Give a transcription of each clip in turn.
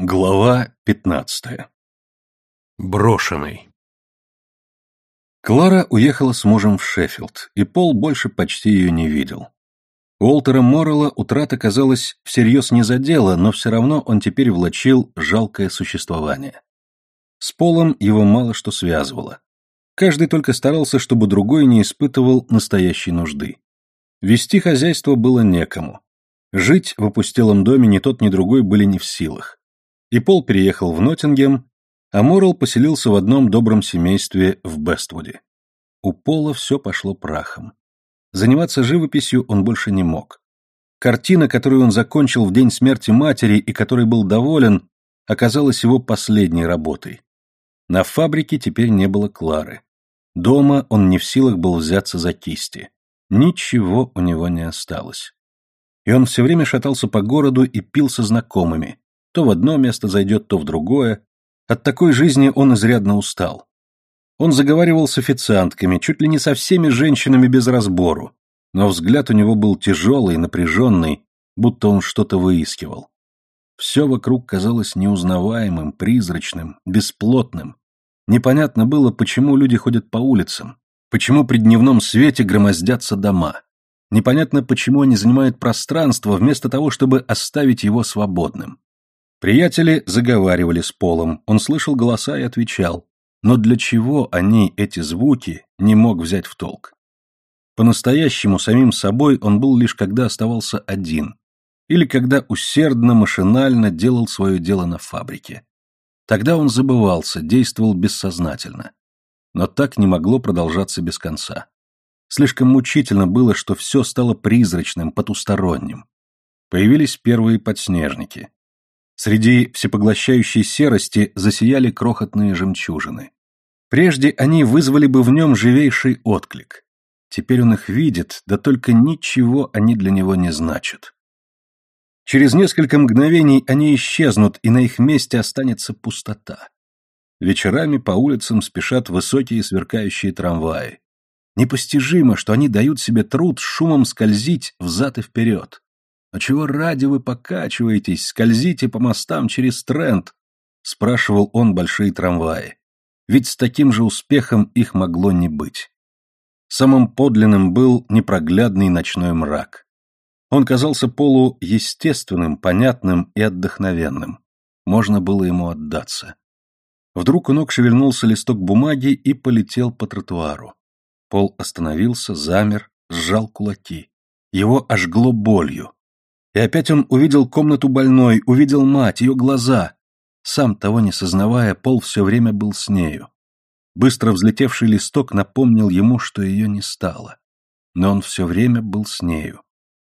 Глава пятнадцатая. Брошенный. Клара уехала с мужем в Шеффилд, и Пол больше почти ее не видел. Уолтера Моррелла утрата, казалось, всерьез не задела, но все равно он теперь влачил жалкое существование. С Полом его мало что связывало. Каждый только старался, чтобы другой не испытывал настоящей нужды. Вести хозяйство было некому. Жить в опустелом доме ни тот, ни другой были не в силах и Пол переехал в Ноттингем, а Моррелл поселился в одном добром семействе в Бествуде. У Пола все пошло прахом. Заниматься живописью он больше не мог. Картина, которую он закончил в день смерти матери и которой был доволен, оказалась его последней работой. На фабрике теперь не было Клары. Дома он не в силах был взяться за кисти. Ничего у него не осталось. И он все время шатался по городу и пил со знакомыми, то в одно место зайдет, то в другое. От такой жизни он изрядно устал. Он заговаривал с официантками, чуть ли не со всеми женщинами без разбору, но взгляд у него был тяжелый, напряженный, будто он что-то выискивал. Все вокруг казалось неузнаваемым, призрачным, бесплотным. Непонятно было, почему люди ходят по улицам, почему при дневном свете громоздятся дома. Непонятно, почему они занимают пространство, вместо того, чтобы оставить его свободным. Приятели заговаривали с Полом, он слышал голоса и отвечал, но для чего они, эти звуки, не мог взять в толк. По-настоящему самим собой он был лишь когда оставался один, или когда усердно, машинально делал свое дело на фабрике. Тогда он забывался, действовал бессознательно. Но так не могло продолжаться без конца. Слишком мучительно было, что все стало призрачным, потусторонним. Появились первые подснежники. Среди всепоглощающей серости засияли крохотные жемчужины. Прежде они вызвали бы в нем живейший отклик. Теперь он их видит, да только ничего они для него не значат. Через несколько мгновений они исчезнут, и на их месте останется пустота. Вечерами по улицам спешат высокие сверкающие трамваи. Непостижимо, что они дают себе труд шумом скользить взад и вперед. «А чего ради вы покачиваетесь, скользите по мостам через Трент?» — спрашивал он большие трамваи. Ведь с таким же успехом их могло не быть. Самым подлинным был непроглядный ночной мрак. Он казался Полу естественным, понятным и отдохновенным. Можно было ему отдаться. Вдруг у ног шевельнулся листок бумаги и полетел по тротуару. Пол остановился, замер, сжал кулаки. Его ожгло болью. И опять он увидел комнату больной, увидел мать, ее глаза. Сам того не сознавая, Пол все время был с нею. Быстро взлетевший листок напомнил ему, что ее не стало. Но он все время был с нею.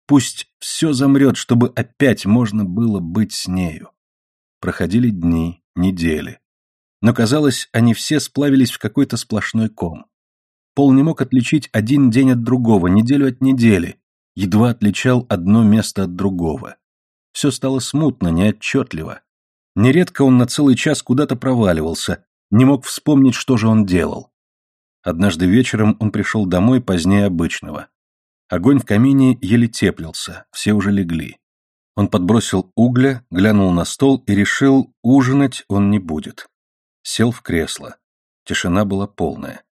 Пусть все замрет, чтобы опять можно было быть с нею. Проходили дни, недели. Но, казалось, они все сплавились в какой-то сплошной ком. Пол не мог отличить один день от другого, неделю от недели, едва отличал одно место от другого. Все стало смутно, неотчетливо. Нередко он на целый час куда-то проваливался, не мог вспомнить, что же он делал. Однажды вечером он пришел домой позднее обычного. Огонь в камине еле теплился, все уже легли. Он подбросил угля, глянул на стол и решил, ужинать он не будет. Сел в кресло. Тишина была полная.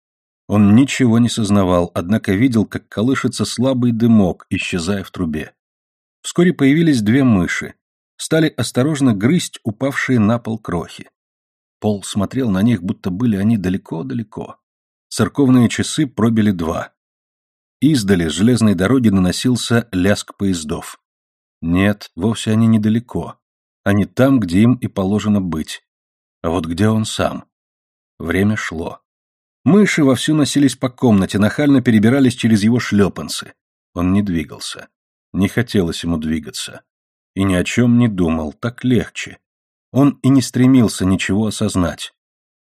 Он ничего не сознавал, однако видел, как колышется слабый дымок, исчезая в трубе. Вскоре появились две мыши. Стали осторожно грызть упавшие на пол крохи. Пол смотрел на них, будто были они далеко-далеко. Церковные часы пробили два. Издали с железной дороги наносился ляск поездов. Нет, вовсе они недалеко. Они там, где им и положено быть. А вот где он сам? Время шло. Мыши вовсю носились по комнате, нахально перебирались через его шлепанцы. Он не двигался. Не хотелось ему двигаться. И ни о чем не думал, так легче. Он и не стремился ничего осознать.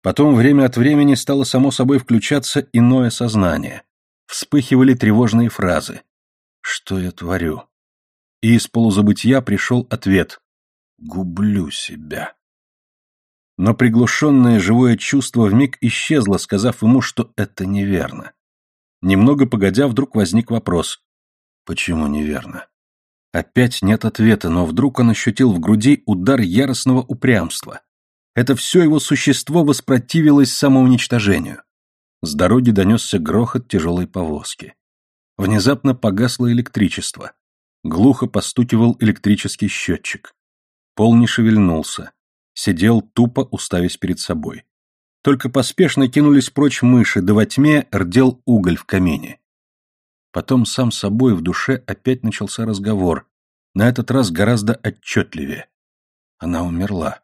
Потом время от времени стало само собой включаться иное сознание. Вспыхивали тревожные фразы. «Что я творю?» И из полузабытия пришел ответ. «Гублю себя». Но приглушенное живое чувство вмиг исчезло, сказав ему, что это неверно. Немного погодя, вдруг возник вопрос. Почему неверно? Опять нет ответа, но вдруг он ощутил в груди удар яростного упрямства. Это все его существо воспротивилось самоуничтожению. С дороги донесся грохот тяжелой повозки. Внезапно погасло электричество. Глухо постукивал электрический счетчик. Пол не шевельнулся. Сидел, тупо уставясь перед собой. Только поспешно кинулись прочь мыши, да во тьме рдел уголь в камине. Потом сам собой в душе опять начался разговор, на этот раз гораздо отчетливее. Она умерла.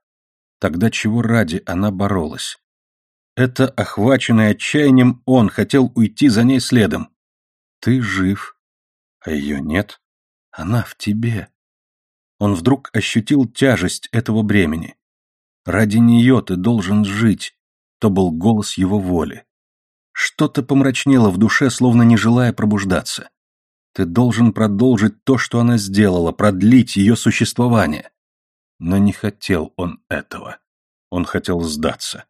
Тогда чего ради она боролась? Это, охваченный отчаянием, он хотел уйти за ней следом. Ты жив, а ее нет. Она в тебе. Он вдруг ощутил тяжесть этого бремени. Ради нее ты должен жить, то был голос его воли. Что-то помрачнело в душе, словно не желая пробуждаться. Ты должен продолжить то, что она сделала, продлить ее существование. Но не хотел он этого. Он хотел сдаться.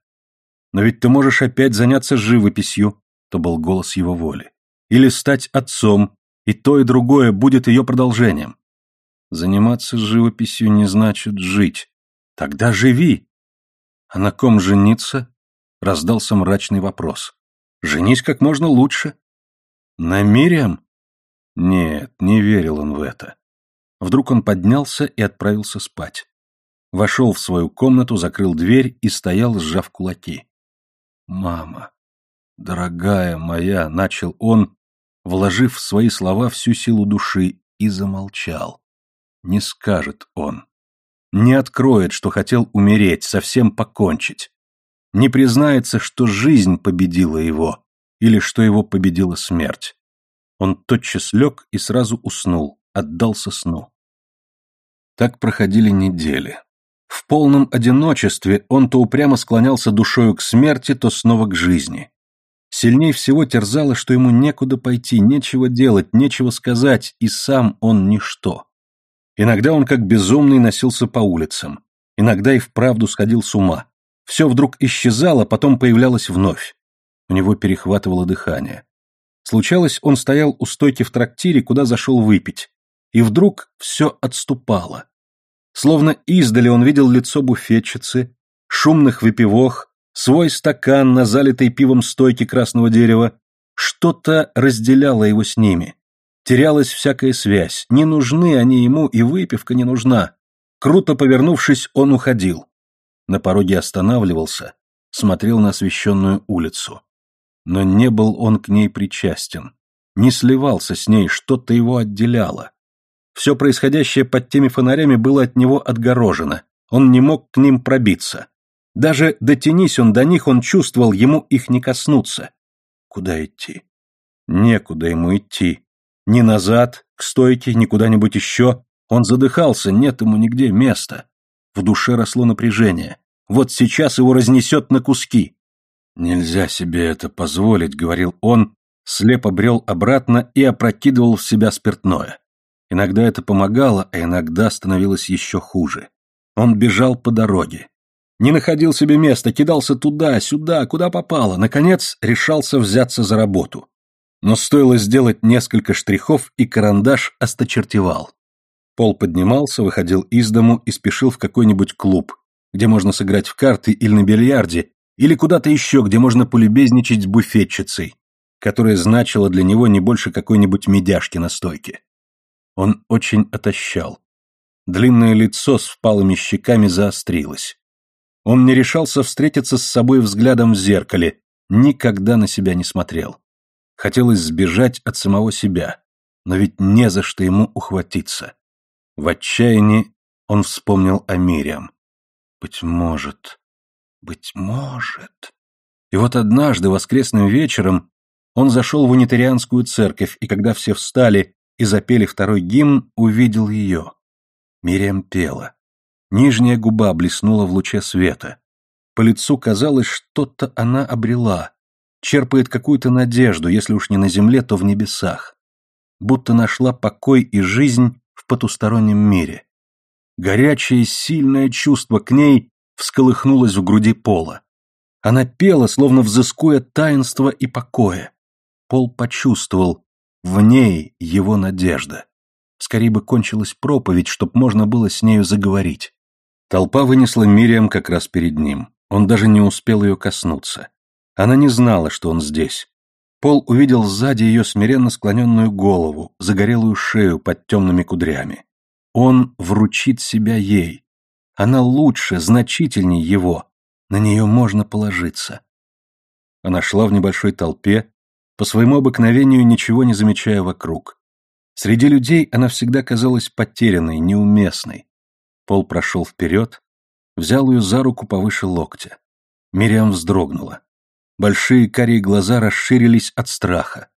Но ведь ты можешь опять заняться живописью, то был голос его воли. Или стать отцом, и то и другое будет ее продолжением. Заниматься живописью не значит жить. Тогда живи. А на ком жениться? Раздался мрачный вопрос. Женись как можно лучше. На Мириам? Нет, не верил он в это. Вдруг он поднялся и отправился спать. Вошел в свою комнату, закрыл дверь и стоял, сжав кулаки. «Мама, дорогая моя», — начал он, вложив в свои слова всю силу души, и замолчал. Не скажет он. Не откроет, что хотел умереть, совсем покончить. Не признается, что жизнь победила его, или что его победила смерть. Он тотчас лег и сразу уснул, отдался сну. Так проходили недели. В полном одиночестве он то упрямо склонялся душою к смерти, то снова к жизни. Сильней всего терзало, что ему некуда пойти, нечего делать, нечего сказать, и сам он ничто. Иногда он как безумный носился по улицам, иногда и вправду сходил с ума. Все вдруг исчезало, потом появлялось вновь. У него перехватывало дыхание. Случалось, он стоял у стойки в трактире, куда зашел выпить, и вдруг все отступало. Словно издали он видел лицо буфетчицы, шумных выпивох, свой стакан на залитой пивом стойке красного дерева. Что-то разделяло его с ними. Терялась всякая связь, не нужны они ему, и выпивка не нужна. Круто повернувшись, он уходил. На пороге останавливался, смотрел на освещенную улицу. Но не был он к ней причастен. Не сливался с ней, что-то его отделяло. Все происходящее под теми фонарями было от него отгорожено. Он не мог к ним пробиться. Даже дотянись он до них, он чувствовал, ему их не коснуться. Куда идти? Некуда ему идти. Ни назад, к стойке, ни куда-нибудь еще. Он задыхался, нет ему нигде места. В душе росло напряжение. Вот сейчас его разнесет на куски. «Нельзя себе это позволить», — говорил он, слепо брел обратно и опрокидывал в себя спиртное. Иногда это помогало, а иногда становилось еще хуже. Он бежал по дороге. Не находил себе места, кидался туда, сюда, куда попало. Наконец, решался взяться за работу. Но стоило сделать несколько штрихов, и карандаш осточертевал. Пол поднимался, выходил из дому и спешил в какой-нибудь клуб, где можно сыграть в карты или на бильярде, или куда-то еще, где можно полюбезничать с буфетчицей, которая значила для него не больше какой-нибудь медяшки на стойке. Он очень отощал. Длинное лицо с впалыми щеками заострилось. Он не решался встретиться с собой взглядом в зеркале, никогда на себя не смотрел. Хотелось сбежать от самого себя, но ведь не за что ему ухватиться. В отчаянии он вспомнил о Мириам. Быть может, быть может. И вот однажды, воскресным вечером, он зашел в унитарианскую церковь, и когда все встали и запели второй гимн, увидел ее. Мириам пела. Нижняя губа блеснула в луче света. По лицу казалось, что-то она обрела, черпает какую-то надежду, если уж не на земле, то в небесах. Будто нашла покой и жизнь в потустороннем мире. Горячее, сильное чувство к ней всколыхнулось в груди Пола. Она пела, словно взыскуя таинство и покоя. Пол почувствовал, в ней его надежда. Скорее бы кончилась проповедь, чтоб можно было с нею заговорить. Толпа вынесла Мириам как раз перед ним. Он даже не успел ее коснуться. Она не знала, что он здесь. Пол увидел сзади ее смиренно склоненную голову, загорелую шею под темными кудрями. Он вручит себя ей. Она лучше, значительней его. На нее можно положиться. Она шла в небольшой толпе, по своему обыкновению ничего не замечая вокруг. Среди людей она всегда казалась потерянной, неуместной. Пол прошел вперед, взял ее за руку повыше локтя. Мириам вздрогнула. Большие карие глаза расширились от страха.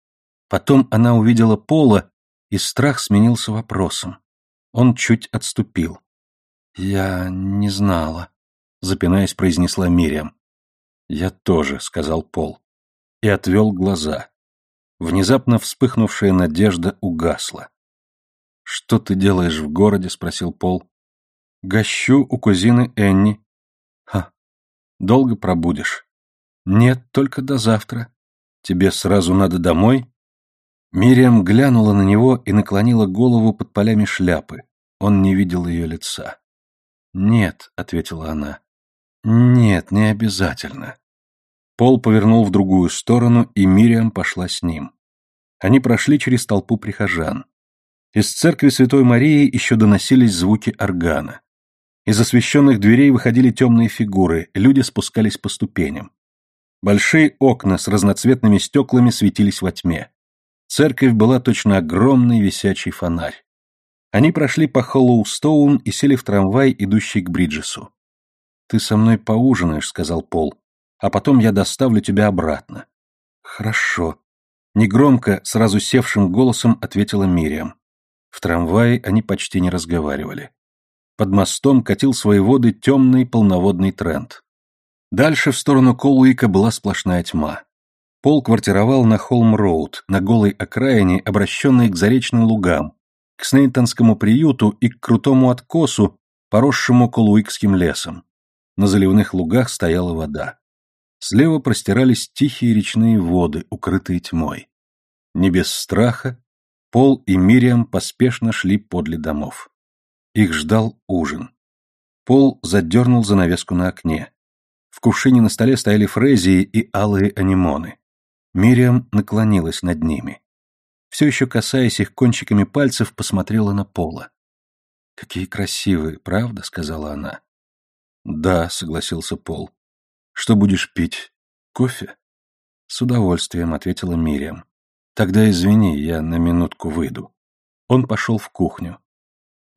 Потом она увидела Пола, и страх сменился вопросом. Он чуть отступил. «Я не знала», — запинаясь, произнесла Мириам. «Я тоже», — сказал Пол. И отвел глаза. Внезапно вспыхнувшая надежда угасла. «Что ты делаешь в городе?» — спросил Пол. «Гощу у кузины Энни». «Ха, долго пробудешь?» «Нет, только до завтра. Тебе сразу надо домой?» Мириам глянула на него и наклонила голову под полями шляпы. Он не видел ее лица. «Нет», — ответила она. «Нет, не обязательно». Пол повернул в другую сторону, и Мириам пошла с ним. Они прошли через толпу прихожан. Из церкви Святой Марии еще доносились звуки органа. Из освещенных дверей выходили темные фигуры, люди спускались по ступеням. Большие окна с разноцветными стеклами светились во тьме. Церковь была точно огромный висячий фонарь. Они прошли по Холлоустоун и сели в трамвай, идущий к Бриджесу. «Ты со мной поужинаешь», — сказал Пол, — «а потом я доставлю тебя обратно». «Хорошо», — негромко, сразу севшим голосом ответила Мириам. В трамвае они почти не разговаривали. Под мостом катил свои воды темный полноводный тренд. Дальше в сторону Колуика была сплошная тьма. Пол квартировал на Холм-Роуд, на голой окраине, обращенной к заречным лугам, к Снейтонскому приюту и к крутому откосу, поросшему Колуикским лесом. На заливных лугах стояла вода. Слева простирались тихие речные воды, укрытые тьмой. Не без страха Пол и Мириам поспешно шли подле домов. Их ждал ужин. Пол задернул занавеску на окне. В кувшине на столе стояли фрезии и алые анимоны. Мириам наклонилась над ними. Все еще касаясь их кончиками пальцев, посмотрела на Пола. «Какие красивые, правда?» — сказала она. «Да», — согласился Пол. «Что будешь пить? Кофе?» «С удовольствием», — ответила Мириам. «Тогда извини, я на минутку выйду». Он пошел в кухню.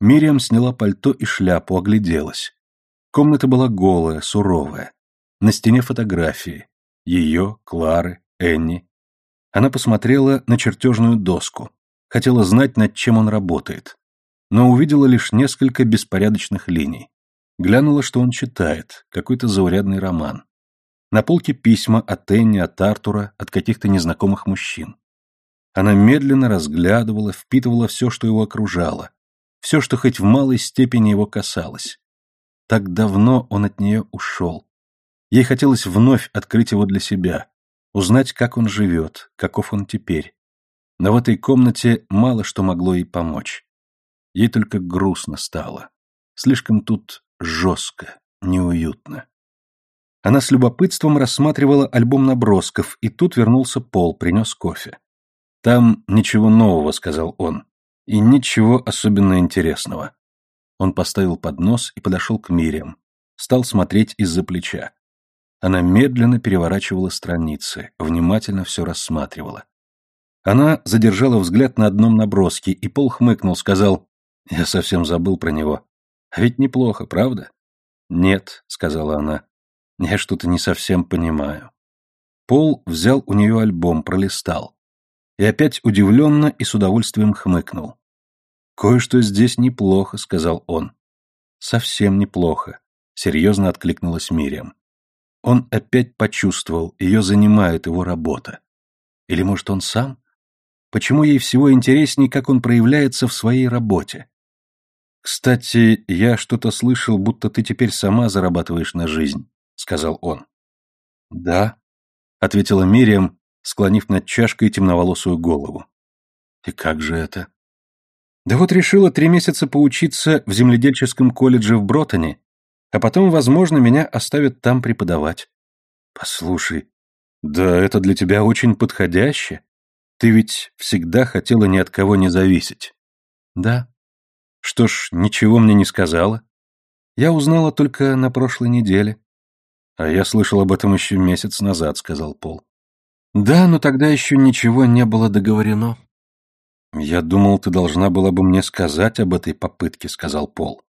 Мириам сняла пальто и шляпу, огляделась. Комната была голая, суровая. На стене фотографии. Ее, Клары, Энни. Она посмотрела на чертежную доску. Хотела знать, над чем он работает. Но увидела лишь несколько беспорядочных линий. Глянула, что он читает, какой-то заурядный роман. На полке письма от Энни, от Артура, от каких-то незнакомых мужчин. Она медленно разглядывала, впитывала все, что его окружало, все, что хоть в малой степени его касалось. Так давно он от нее ушел. Ей хотелось вновь открыть его для себя, узнать, как он живет, каков он теперь. Но в этой комнате мало что могло ей помочь. Ей только грустно стало. Слишком тут жестко, неуютно. Она с любопытством рассматривала альбом набросков, и тут вернулся Пол, принес кофе. «Там ничего нового», — сказал он, — «и ничего особенно интересного». Он поставил поднос и подошел к Мириам, стал смотреть из-за плеча. Она медленно переворачивала страницы, внимательно все рассматривала. Она задержала взгляд на одном наброске, и Пол хмыкнул, сказал, «Я совсем забыл про него. А ведь неплохо, правда?» «Нет», — сказала она, — «я что-то не совсем понимаю». Пол взял у нее альбом, пролистал. И опять удивленно и с удовольствием хмыкнул. «Кое-что здесь неплохо», — сказал он. «Совсем неплохо», — серьезно откликнулась Мириам. Он опять почувствовал, ее занимает его работа. Или, может, он сам? Почему ей всего интереснее, как он проявляется в своей работе? «Кстати, я что-то слышал, будто ты теперь сама зарабатываешь на жизнь», — сказал он. «Да», — ответила Мириам, склонив над чашкой темноволосую голову. «И как же это?» Да вот решила три месяца поучиться в земледельческом колледже в Бротоне, а потом, возможно, меня оставят там преподавать. Послушай, да это для тебя очень подходяще. Ты ведь всегда хотела ни от кого не зависеть. Да. Что ж, ничего мне не сказала. Я узнала только на прошлой неделе. А я слышал об этом еще месяц назад, сказал Пол. Да, но тогда еще ничего не было договорено. «Я думал, ты должна была бы мне сказать об этой попытке», — сказал Пол.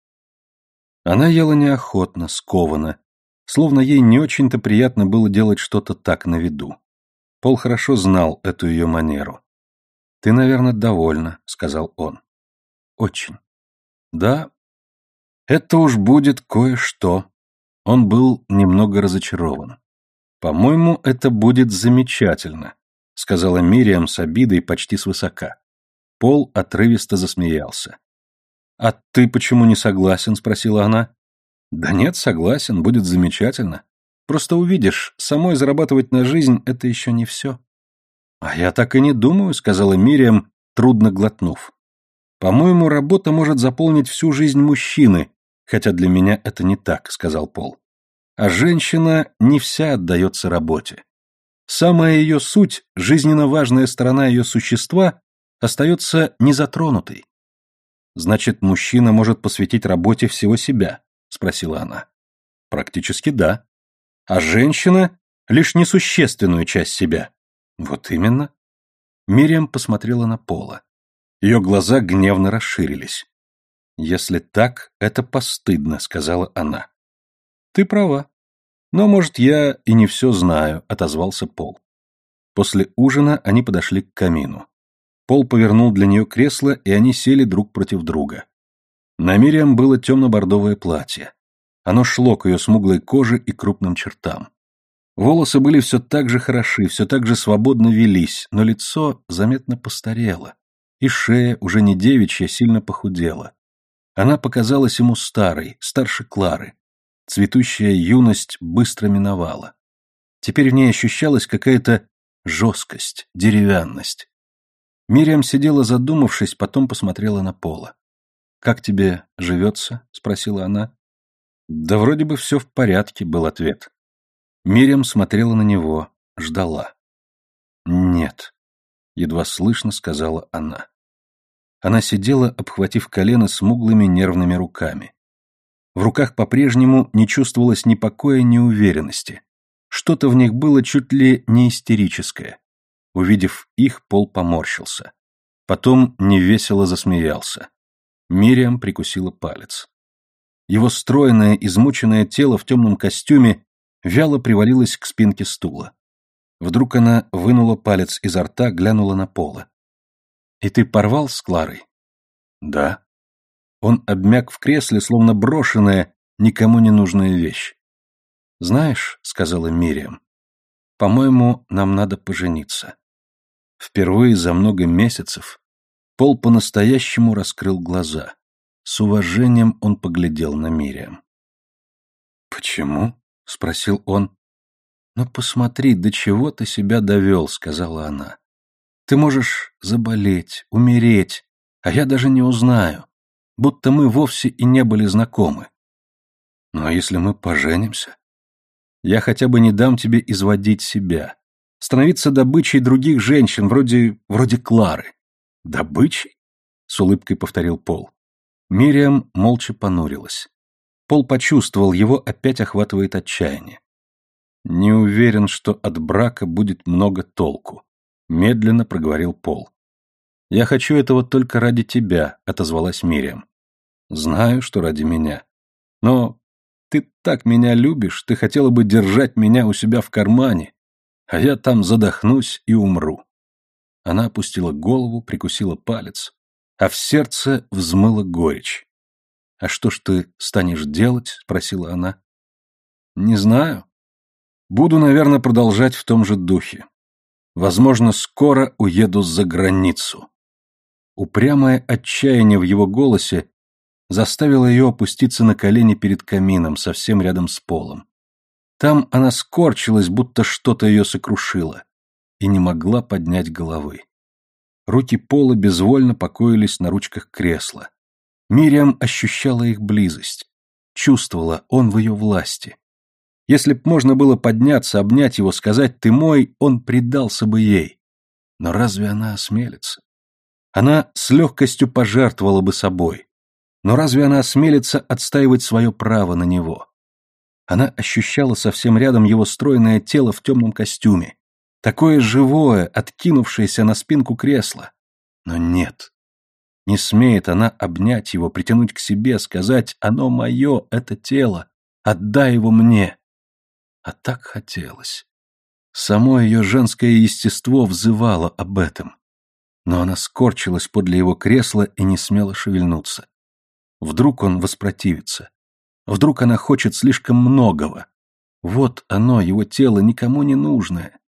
Она ела неохотно, скованно, словно ей не очень-то приятно было делать что-то так на виду. Пол хорошо знал эту ее манеру. «Ты, наверное, довольна», — сказал он. «Очень». «Да, это уж будет кое-что». Он был немного разочарован. «По-моему, это будет замечательно», — сказала Мириам с обидой почти свысока. Пол отрывисто засмеялся. «А ты почему не согласен?» — спросила она. «Да нет, согласен, будет замечательно. Просто увидишь, самой зарабатывать на жизнь — это еще не все». «А я так и не думаю», — сказала Мириам, трудно глотнув. «По-моему, работа может заполнить всю жизнь мужчины, хотя для меня это не так», — сказал Пол. «А женщина не вся отдается работе. Самая ее суть, жизненно важная сторона ее существа, остается незатронутой. Значит, мужчина может посвятить работе всего себя, спросила она. Практически да. А женщина лишь несущественную часть себя. Вот именно. Мириам посмотрела на Пола. Ее глаза гневно расширились. «Если так, это постыдно», — сказала она. «Ты права. Но, может, я и не все знаю», — отозвался Пол. После ужина они подошли к камину. Пол повернул для нее кресло, и они сели друг против друга. На Мириам было темно-бордовое платье. Оно шло к ее смуглой коже и крупным чертам. Волосы были все так же хороши, все так же свободно велись, но лицо заметно постарело, и шея, уже не девичья, сильно похудела. Она показалась ему старой, старше Клары. Цветущая юность быстро миновала. Теперь в ней ощущалась какая-то жесткость, деревянность. Мириам сидела задумавшись, потом посмотрела на Пола. «Как тебе живется?» — спросила она. «Да вроде бы все в порядке», — был ответ. Мириам смотрела на него, ждала. «Нет», — едва слышно сказала она. Она сидела, обхватив колено смуглыми нервными руками. В руках по-прежнему не чувствовалось ни покоя, ни уверенности. Что-то в них было чуть ли не истерическое. Увидев их, Пол поморщился. Потом невесело засмеялся. Мириам прикусила палец. Его стройное, измученное тело в темном костюме вяло привалилось к спинке стула. Вдруг она вынула палец изо рта, глянула на Пола. «И ты порвал с Кларой?» «Да». Он обмяк в кресле, словно брошенная, никому не нужная вещь. «Знаешь», — сказала Мириам, — «по-моему, нам надо пожениться». Впервые за много месяцев Пол по-настоящему раскрыл глаза. С уважением он поглядел на Мириам. «Почему?» — спросил он. «Ну посмотри, до чего ты себя довел», — сказала она. «Ты можешь заболеть, умереть, а я даже не узнаю, будто мы вовсе и не были знакомы. Ну а если мы поженимся? Я хотя бы не дам тебе изводить себя, становиться добычей других женщин, вроде... вроде Клары. Добычей? С улыбкой повторил Пол. Мириам молча понурилась. Пол почувствовал, его опять охватывает отчаяние. «Не уверен, что от брака будет много толку», — медленно проговорил Пол. «Я хочу этого только ради тебя», — отозвалась Мириам. «Знаю, что ради меня. Но ты так меня любишь, ты хотела бы держать меня у себя в кармане, а я там задохнусь и умру. Она опустила голову, прикусила палец, а в сердце взмыла горечь. «А что ж ты станешь делать?» — спросила она. «Не знаю. Буду, наверное, продолжать в том же духе. Возможно, скоро уеду за границу». Упрямое отчаяние в его голосе заставило ее опуститься на колени перед камином, совсем рядом с полом. Там она скорчилась, будто что-то ее сокрушило, и не могла поднять головы. Руки Пола безвольно покоились на ручках кресла. Мириам ощущала их близость. Чувствовала, он в ее власти. Если б можно было подняться, обнять его, сказать «ты мой», он предался бы ей. Но разве она осмелится? Она с легкостью пожертвовала бы собой. Но разве она осмелится отстаивать свое право на него? Она ощущала совсем рядом его стройное тело в темном костюме, такое живое, откинувшееся на спинку кресла. Но нет. Не смеет она обнять его, притянуть к себе, сказать «Оно мое, это тело, отдай его мне». А так хотелось. Само ее женское естество взывало об этом. Но она скорчилась подле его кресла и не смела шевельнуться. Вдруг он воспротивится. Вдруг она хочет слишком многого. Вот оно, его тело, никому не нужное.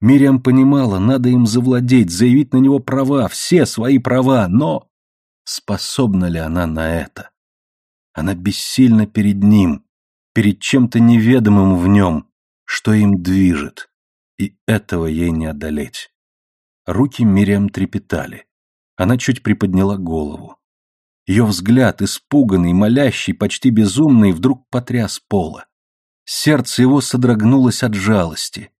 Мириам понимала, надо им завладеть, заявить на него права, все свои права, но... Способна ли она на это? Она бессильна перед ним, перед чем-то неведомым в нем, что им движет, и этого ей не одолеть. Руки Мириам трепетали. Она чуть приподняла голову. Ее взгляд, испуганный, молящий, почти безумный, вдруг потряс пола. Сердце его содрогнулось от жалости.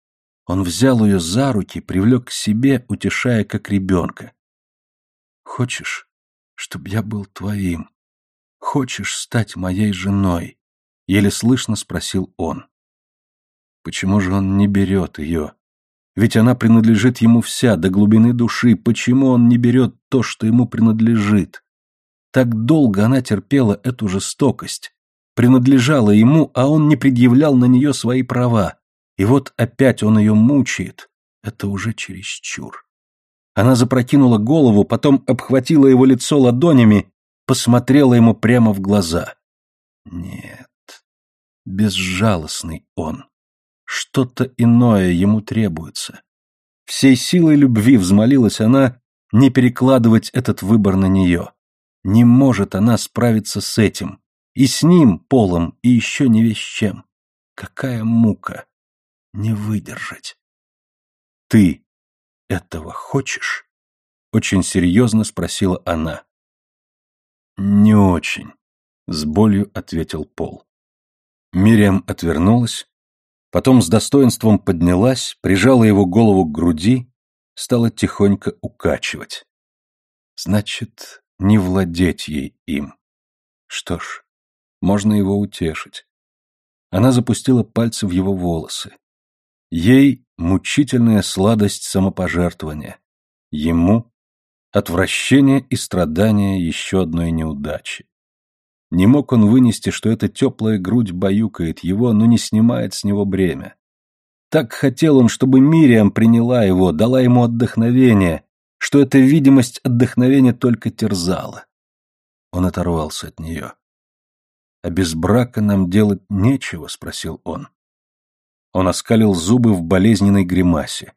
Он взял ее за руки, привлек к себе, утешая как ребенка. «Хочешь, чтобы я был твоим? Хочешь стать моей женой?» Еле слышно спросил он. Почему же он не берет ее? Ведь она принадлежит ему вся, до глубины души. Почему он не берет то, что ему принадлежит? Так долго она терпела эту жестокость, принадлежала ему, а он не предъявлял на нее свои права. И вот опять он ее мучает. Это уже чересчур. Она запрокинула голову, потом обхватила его лицо ладонями, посмотрела ему прямо в глаза. Нет, безжалостный он. Что-то иное ему требуется. Всей силой любви взмолилась она не перекладывать этот выбор на нее. Не может она справиться с этим. И с ним, Полом, и еще не весь чем. Какая мука. Не выдержать. Ты этого хочешь? Очень серьезно спросила она. Не очень, с болью ответил Пол. Мириам отвернулась, потом с достоинством поднялась, прижала его голову к груди, стала тихонько укачивать. Значит, не владеть ей им. Что ж, можно его утешить. Она запустила пальцы в его волосы. Ей мучительная сладость самопожертвования. Ему отвращение и страдания еще одной неудачи. Не мог он вынести, что эта теплая грудь баюкает его, но не снимает с него бремя. Так хотел он, чтобы Мириам приняла его, дала ему отдохновение, что эта видимость отдохновения только терзала. Он оторвался от нее. «А без брака нам делать нечего?» — спросил он. Он оскалил зубы в болезненной гримасе.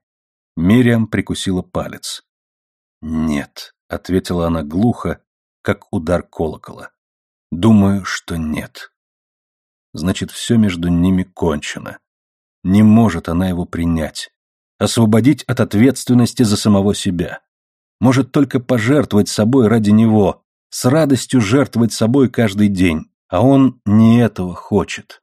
Мириам прикусила палец. «Нет», — ответила она глухо, как удар колокола. «Думаю, что нет». Значит, все между ними кончено. Не может она его принять. Освободить от ответственности за самого себя может только пожертвовать собой ради него, с радостью жертвовать собой каждый день, а он не этого хочет.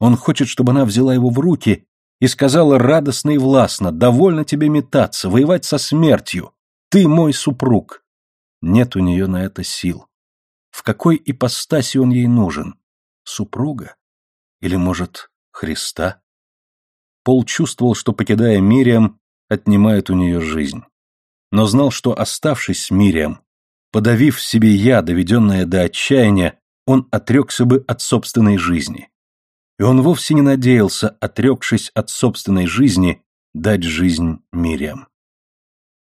Он хочет, чтобы она взяла его в руки и сказала радостно и властно, «Довольно тебе метаться, воевать со смертью. Ты мой супруг». Нет у нее на это сил. В какой ипостаси он ей нужен? Супруга? Или, может, Христа? Пол чувствовал, что, покидая Мириам, отнимает у нее жизнь но знал, что, оставшись с Мирием, подавив в себе я, доведенное до отчаяния, он отрекся бы от собственной жизни. И он вовсе не надеялся, отрекшись от собственной жизни, дать жизнь Мириам.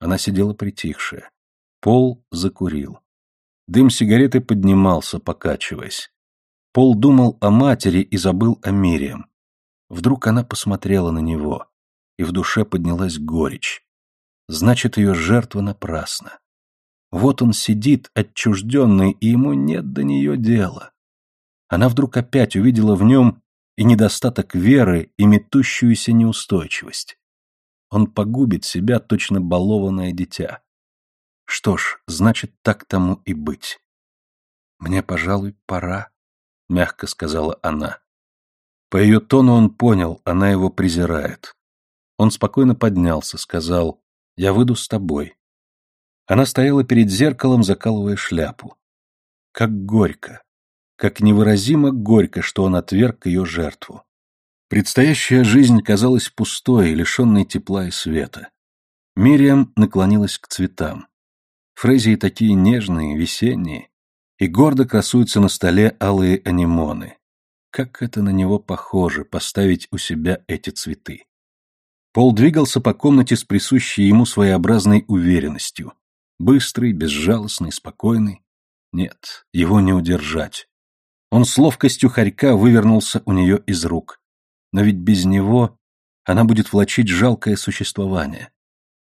Она сидела притихшая. Пол закурил. Дым сигареты поднимался, покачиваясь. Пол думал о матери и забыл о Мириам. Вдруг она посмотрела на него, и в душе поднялась горечь значит, ее жертва напрасна. Вот он сидит, отчужденный, и ему нет до нее дела. Она вдруг опять увидела в нем и недостаток веры, и метущуюся неустойчивость. Он погубит себя, точно балованное дитя. Что ж, значит, так тому и быть. «Мне, пожалуй, пора», — мягко сказала она. По ее тону он понял, она его презирает. Он спокойно поднялся, сказал, «Я выйду с тобой». Она стояла перед зеркалом, закалывая шляпу. Как горько, как невыразимо горько, что он отверг ее жертву. Предстоящая жизнь казалась пустой, лишенной тепла и света. Мириам наклонилась к цветам. Фрезии такие нежные, весенние, и гордо красуются на столе алые анимоны. Как это на него похоже, поставить у себя эти цветы. Пол двигался по комнате с присущей ему своеобразной уверенностью. Быстрый, безжалостный, спокойный. Нет, его не удержать. Он с ловкостью хорька вывернулся у нее из рук. Но ведь без него она будет влачить жалкое существование.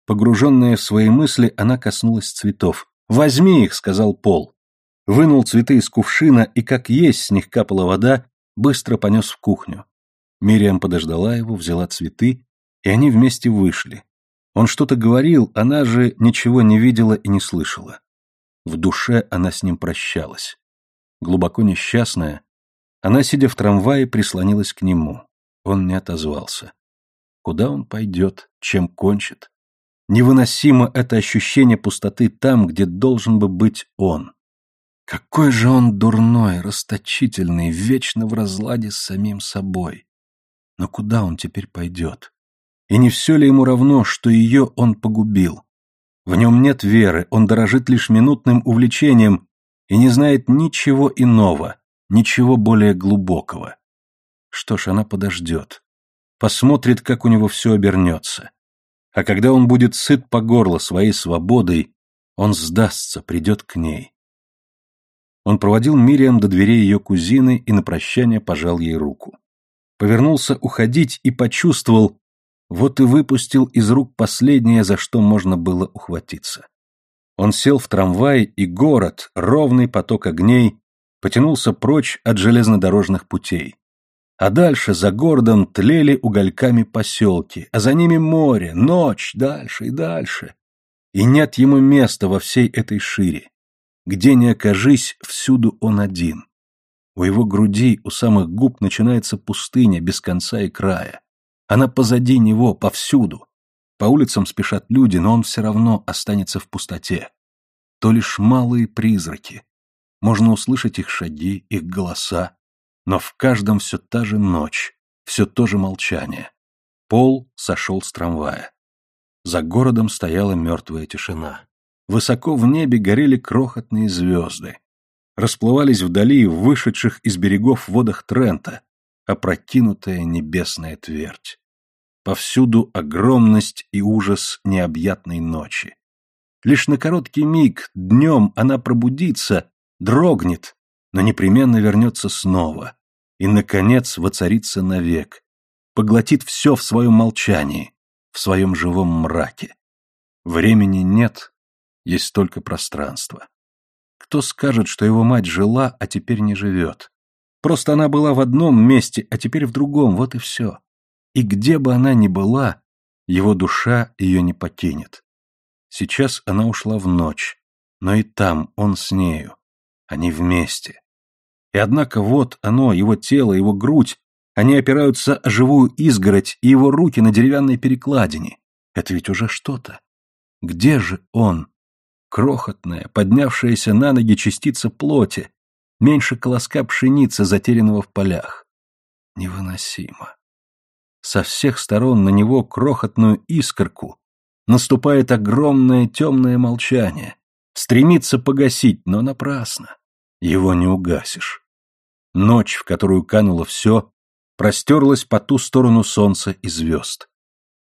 Погруженная в свои мысли, она коснулась цветов. «Возьми их!» — сказал Пол. Вынул цветы из кувшина и, как есть, с них капала вода, быстро понес в кухню. Мириам подождала его, взяла цветы, и они вместе вышли. Он что-то говорил, она же ничего не видела и не слышала. В душе она с ним прощалась. Глубоко несчастная, она, сидя в трамвае, прислонилась к нему. Он не отозвался. Куда он пойдет, чем кончит? Невыносимо это ощущение пустоты там, где должен бы быть он. Какой же он дурной, расточительный, вечно в разладе с самим собой. Но куда он теперь пойдет? И не все ли ему равно, что ее он погубил? В нем нет веры, он дорожит лишь минутным увлечением и не знает ничего иного, ничего более глубокого. Что ж, она подождет. Посмотрит, как у него все обернется. А когда он будет сыт по горло своей свободой, он сдастся, придет к ней. Он проводил Мириам до дверей ее кузины и на прощание пожал ей руку. Повернулся уходить и почувствовал, вот и выпустил из рук последнее, за что можно было ухватиться. Он сел в трамвай, и город, ровный поток огней, потянулся прочь от железнодорожных путей. А дальше за городом тлели угольками поселки, а за ними море, ночь, дальше и дальше. И нет ему места во всей этой шире. Где ни окажись, всюду он один. У его груди, у самых губ начинается пустыня без конца и края. Она позади него, повсюду. По улицам спешат люди, но он все равно останется в пустоте. То лишь малые призраки. Можно услышать их шаги, их голоса, но в каждом все та же ночь, все то же молчание. Пол сошел с трамвая. За городом стояла мертвая тишина. Высоко в небе горели крохотные звезды. Расплывались вдали в вышедших из берегов водах Трента, опрокинутая небесная твердь. Повсюду огромность и ужас необъятной ночи. Лишь на короткий миг, днем она пробудится, дрогнет, но непременно вернется снова и, наконец, воцарится навек, поглотит все в своем молчании, в своем живом мраке. Времени нет, есть только пространство. Кто скажет, что его мать жила, а теперь не живет? Просто она была в одном месте, а теперь в другом, вот и все. И где бы она ни была, его душа ее не покинет. Сейчас она ушла в ночь, но и там он с нею. Они вместе. И однако вот оно, его тело, его грудь, они опираются о живую изгородь и его руки на деревянной перекладине. Это ведь уже что-то. Где же он? Крохотная, поднявшаяся на ноги частица плоти, меньше колоска пшеницы, затерянного в полях. Невыносимо. Со всех сторон на него крохотную искорку наступает огромное темное молчание, стремится погасить, но напрасно. Его не угасишь. Ночь, в которую кануло все, простерлась по ту сторону солнца и звезд.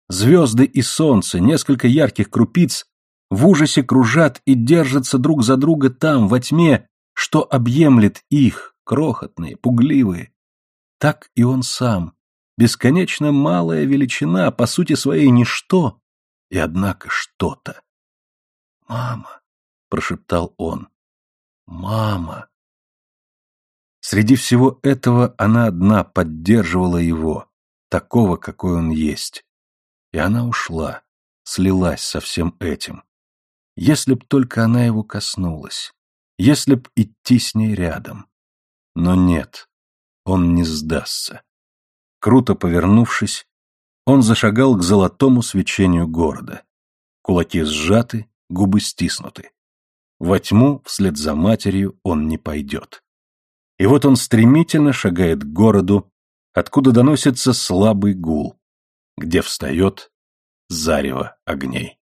Звезды и солнце, несколько ярких крупиц, в ужасе кружат и держатся друг за друга там, во тьме, что объемлет их, крохотные, пугливые. Так и он сам, бесконечно малая величина, по сути своей ничто, и однако что-то. «Мама», — прошептал он, — «мама». Среди всего этого она одна поддерживала его, такого, какой он есть. И она ушла, слилась со всем этим. Если б только она его коснулась, если б идти с ней рядом. Но нет, он не сдастся. Круто повернувшись, он зашагал к золотому свечению города. Кулаки сжаты, губы стиснуты. Во тьму вслед за матерью он не пойдет. И вот он стремительно шагает к городу, откуда доносится слабый гул, где встает зарево огней.